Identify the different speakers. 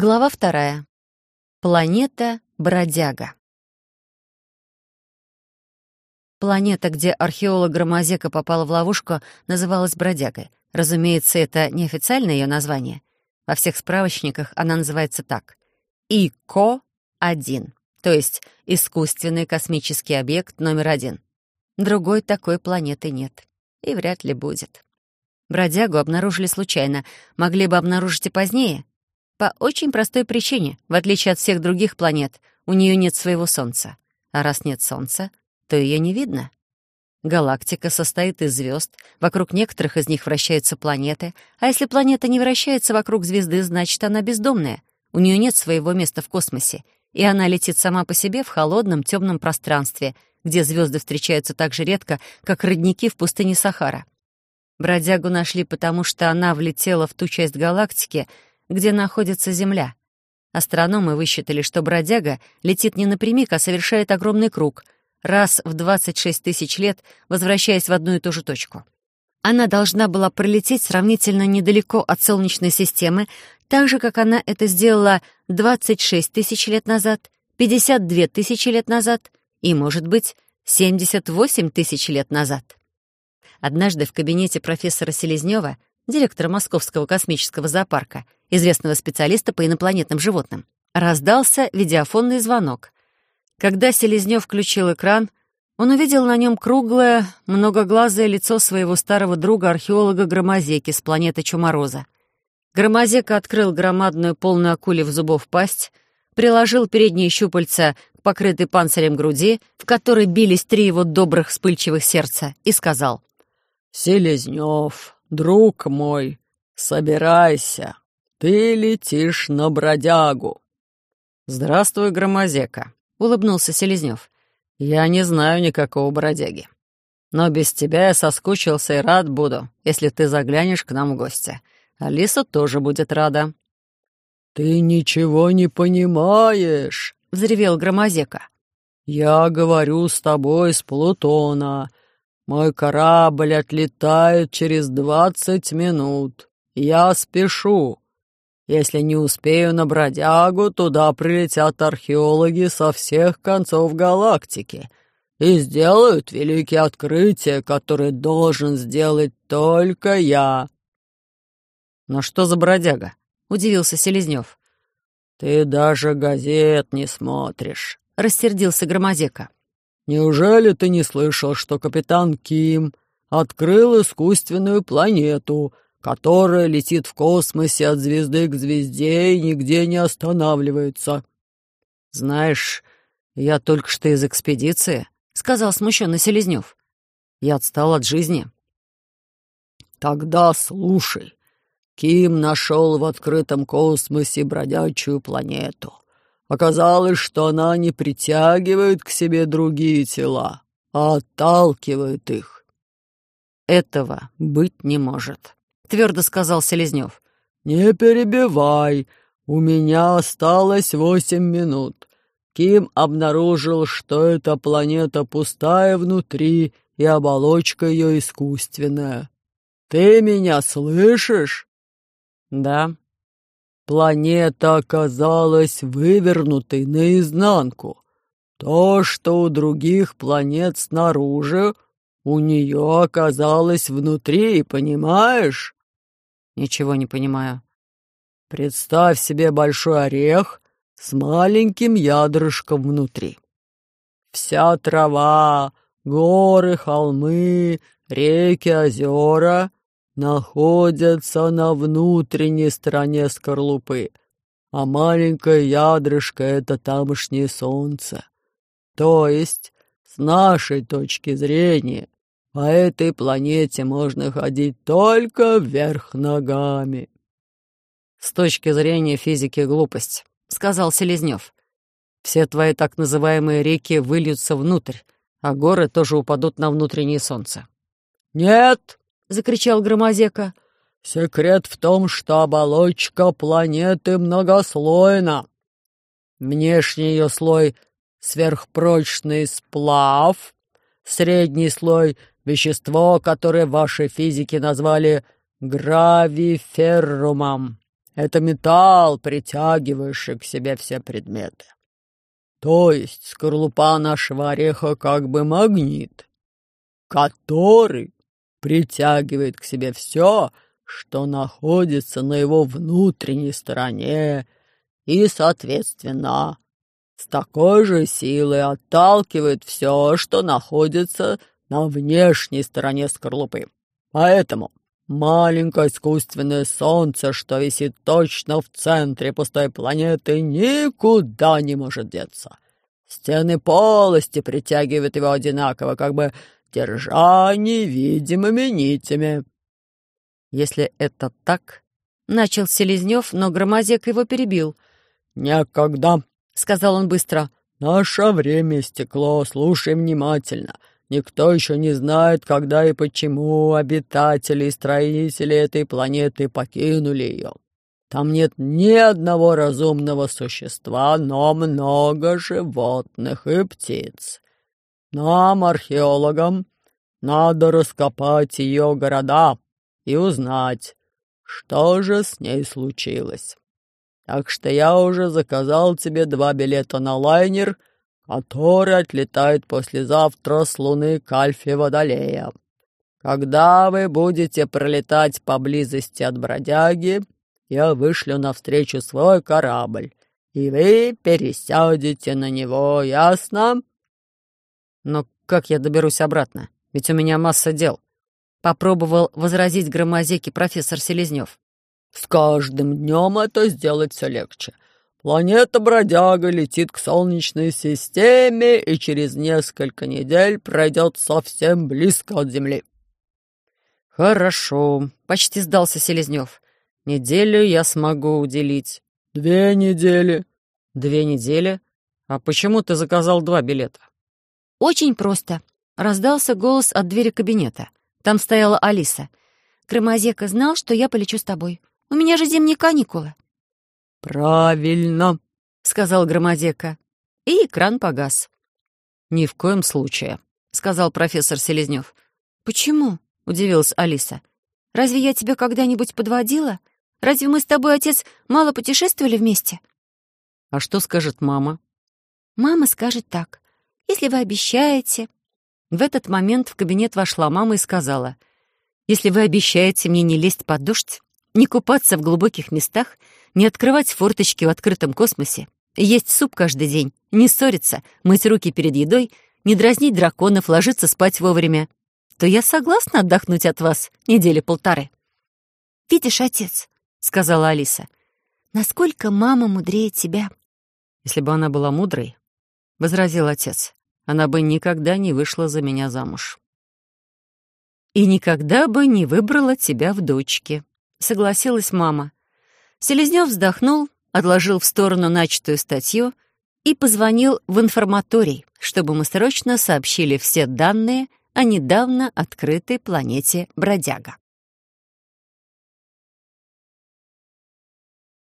Speaker 1: Глава вторая. Планета Бродяга. Планета, где археолог Громозека попала в ловушку, называлась Бродягой. Разумеется, это неофициальное ее название. Во всех справочниках она называется так. ИКО-1, то есть искусственный космический объект номер один. Другой такой планеты нет. И вряд ли будет. Бродягу обнаружили случайно. Могли бы обнаружить и позднее. По очень простой причине. В отличие от всех других планет, у нее нет своего Солнца. А раз нет Солнца, то ее не видно. Галактика состоит из звезд, вокруг некоторых из них вращаются планеты, а если планета не вращается вокруг звезды, значит, она бездомная. У нее нет своего места в космосе, и она летит сама по себе в холодном темном пространстве, где звезды встречаются так же редко, как родники в пустыне Сахара. Бродягу нашли потому, что она влетела в ту часть галактики, где находится Земля. Астрономы высчитали, что бродяга летит не напрямик, а совершает огромный круг — раз в 26 тысяч лет, возвращаясь в одну и ту же точку. Она должна была пролететь сравнительно недалеко от Солнечной системы, так же, как она это сделала 26 тысяч лет назад, 52 тысячи лет назад и, может быть, 78 тысяч лет назад. Однажды в кабинете профессора Селезнева, директора Московского космического зоопарка, известного специалиста по инопланетным животным, раздался видеофонный звонок. Когда Селезнев включил экран, он увидел на нем круглое, многоглазое лицо своего старого друга-археолога Громозеки с планеты Чумороза. Громозека открыл громадную полную акулев зубов пасть, приложил передние щупальца к покрытой панцирем груди, в которой бились три его добрых вспыльчивых сердца, и сказал «Селезнев, друг мой, собирайся, ты летишь на бродягу». «Здравствуй, Громозека», — улыбнулся Селезнев. «Я не знаю никакого бродяги. Но без тебя я соскучился и рад буду, если ты заглянешь к нам в гости. Алиса тоже будет рада». «Ты ничего не понимаешь», — взревел Громозека. «Я говорю с тобой с Плутона. Мой корабль отлетает через двадцать минут. Я спешу. Если не успею на бродягу, туда прилетят археологи со всех концов галактики и сделают великие открытия, которые должен сделать только я». «Но что за бродяга?» — удивился Селезнев. «Ты даже газет не смотришь», — рассердился Громозека. «Неужели ты не слышал, что капитан Ким открыл искусственную планету, которая летит в космосе от звезды к звезде и нигде не останавливается. «Знаешь, я только что из экспедиции», — сказал смущенно Селезнев. «Я отстал от жизни». «Тогда слушай. Ким нашел в открытом космосе бродячую планету. Оказалось, что она не притягивает к себе другие тела, а отталкивает их. Этого быть не может. — твердо сказал Селезнев. «Не перебивай. У меня осталось восемь минут. Ким обнаружил, что эта планета пустая внутри, и оболочка ее искусственная. Ты меня слышишь?» «Да». Планета оказалась вывернутой наизнанку. То, что у других планет снаружи, у нее оказалось внутри, понимаешь? Ничего не понимаю. Представь себе большой орех с маленьким ядрышком внутри. Вся трава, горы, холмы, реки, озера находятся на внутренней стороне скорлупы, а маленькое ядрышко — это тамошнее солнце. То есть, с нашей точки зрения, по этой планете можно ходить только вверх ногами». «С точки зрения физики глупость», — сказал Селезнев. «Все твои так называемые реки выльются внутрь, а горы тоже упадут на внутреннее солнце». «Нет!» — закричал Громозека. «Секрет в том, что оболочка планеты многослойна. Внешний ее слой — сверхпрочный сплав, средний слой Вещество, которое ваши физики назвали гравиферрумом.
Speaker 2: Это металл, притягивающий к себе все предметы. То есть скорлупа нашего ореха как бы магнит, который притягивает к себе все, что находится на его внутренней стороне, и, соответственно, с такой же силой отталкивает все, что находится на внешней стороне скорлупы. Поэтому маленькое искусственное солнце, что висит точно в центре пустой планеты, никуда не может деться. Стены полости притягивают его одинаково, как бы держа невидимыми нитями.
Speaker 1: Если это так, начал Селезнев, но Громозек его перебил.
Speaker 2: «Некогда», —
Speaker 1: сказал он быстро.
Speaker 2: «Наше время стекло, слушай внимательно. Никто еще не знает, когда и почему обитатели и строители этой планеты покинули ее. Там нет ни одного разумного существа, но много животных и птиц. Нам, археологам, надо раскопать ее города и узнать, что же с ней случилось. Так что я уже заказал тебе два билета на лайнер, который отлетает послезавтра с луны к Альфе Водолея. Когда вы будете пролетать поблизости от бродяги, я вышлю навстречу свой корабль, и вы пересядете на него, ясно?»
Speaker 1: «Но как я доберусь обратно? Ведь у меня масса дел». Попробовал возразить громозеки профессор Селезнев.
Speaker 2: «С каждым днем это сделать все легче. Планета-бродяга летит к Солнечной системе и через несколько недель пройдет совсем близко от Земли».
Speaker 1: «Хорошо», — почти сдался Селезнев. «Неделю я смогу уделить».
Speaker 2: «Две недели».
Speaker 1: «Две недели? А почему ты заказал два билета?» «Очень просто», — раздался голос от двери кабинета. Там стояла Алиса. «Громозека знал, что я полечу с тобой. У меня же зимние каникулы».
Speaker 2: «Правильно», —
Speaker 1: сказал Громозека. И экран погас. «Ни в коем случае», — сказал профессор Селезнев. «Почему?» — удивилась Алиса. «Разве я тебя когда-нибудь подводила? Разве мы с тобой, отец, мало путешествовали вместе?» «А что скажет мама?» «Мама скажет так. Если вы обещаете...» В этот момент в кабинет вошла мама и сказала, «Если вы обещаете мне не лезть под дождь, не купаться в глубоких местах, не открывать форточки в открытом космосе, есть суп каждый день, не ссориться, мыть руки перед едой, не дразнить драконов, ложиться спать вовремя, то я согласна отдохнуть от вас недели полторы». «Видишь, отец», — сказала Алиса, — «насколько мама мудрее тебя». «Если бы она была мудрой, — возразил отец, — она бы никогда не вышла за меня замуж». «И никогда бы не выбрала тебя в дочке», — согласилась мама. Селезнев вздохнул, отложил в сторону начатую статью и позвонил в информаторий, чтобы мы срочно сообщили все данные о недавно открытой планете Бродяга.